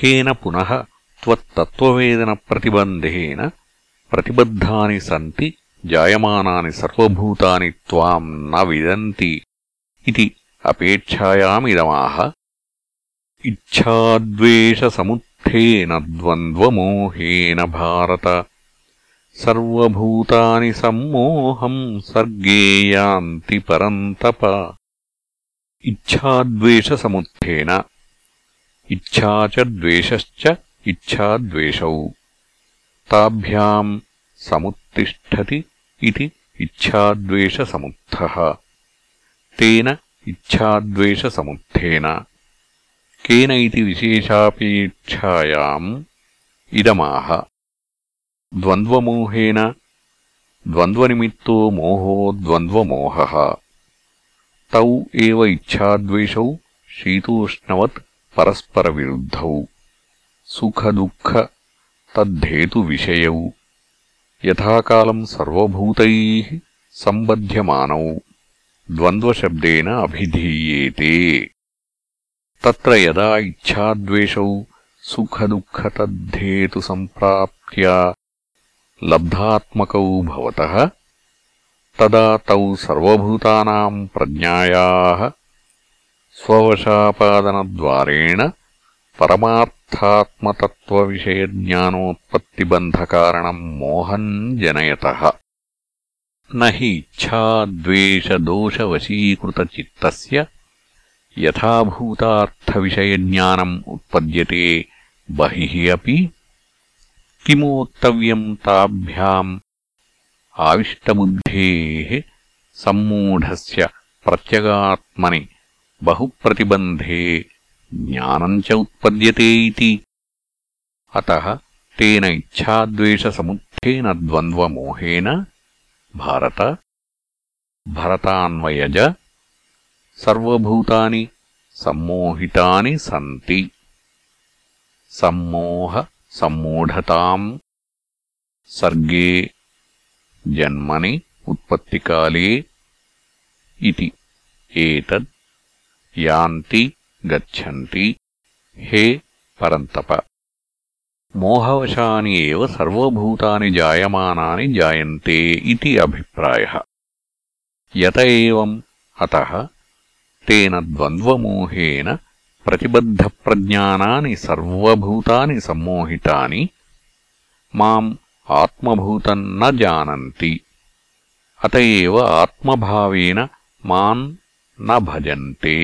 తర్కేన పునః త్వత్తత్వవేదనప్రతిబంధేన ప్రతిబద్ధాని సంతి జాయమానాని సర్వభూతాని త్వాం న విదంతి ఇది అపేక్షాయామిదమాహ. ఇచ్ఛాద్వేషసముత్థేన ద్వంద్వమోహేన భారత. సర్వభూతాని సమ్మోహం సర్గేయాంతి పరంతప. ఇచ్ఛాద్వేషసముత్థేన ఇచ్చా చ ద్వేషశ్చ ఇచ్ఛాద్వేషౌ. తాభ్యాం సముత్తిష్టతి ఇది ఇచ్ఛాద్వేషసముత్థః. తేన ఇచ్ఛాద్వేషసముత్థేన. కేన ఇది విశేషాపేక్షాయాం ఇదమాహ. ద్వంద్వమోహేన ద్వంద్వనిమిత్తో మోహో ద్వంద్వమోహ. తౌ ఏవ ఇచ్ఛాద్వేషౌ శీతోష్ణవత్ परस्परविरुद्धौ सुखदुःख तद्धेतुविषयौ यथाकालम् सर्वभूतैः सम्बध्यमानौ द्वन्द्वशब्देन अभिधीयेते तत्र यदा इच्छाद्वेषौ सुखदुःखतद्धेतुसम्प्राप्त्या लब्धात्मकौ भवतः तदा तौ सर्वभूतानाम् प्रज्ञायाः स्ववशापादनद्वारेण परमार्थात्मतत्त्वविषयज्ञानोत्पत्तिबन्धकारणम् मोहम् जनयतः न हि इच्छाद्वेषदोषवशीकृतचित्तस्य यथाभूतार्थविषयज्ञानम् उत्पद्यते बहिः अपि किमोक्तव्यम् ताभ्याम् आविष्टबुद्धेः सम्मूढस्य प्रत्यगात्मनि బహుప్రతిబంధే జ్ఞానం చ ఉత్పద్యతే ఇతి అతః తేన ఇచ్ఛాద్వేషసముత్థేన ద్వంద్వమోహేన భారత భరతాన్వయజ సర్వూతాని సమ్మోహితాని సంతి. సమ్మోహ సమ్మూఢతాం. సర్గే జన్మని ఉత్పత్తికాలే ఇది. ఏతద్ యాంతి గచ్చంతి. హే పరంతప. మోహవశాని ఏవ జాయమానాని జాయంతే ఇది అభిప్రాయ. యత ఏవం అతః తేన ద్వంద్వమోహేన ప్రతిబద్ధప్రజ్ఞానాని సర్వభూతాని సమ్మోహితాని. మాం ఆత్మభూతం న జానంతి. అత ఆత్మభావేన మాన్ न भजन्ते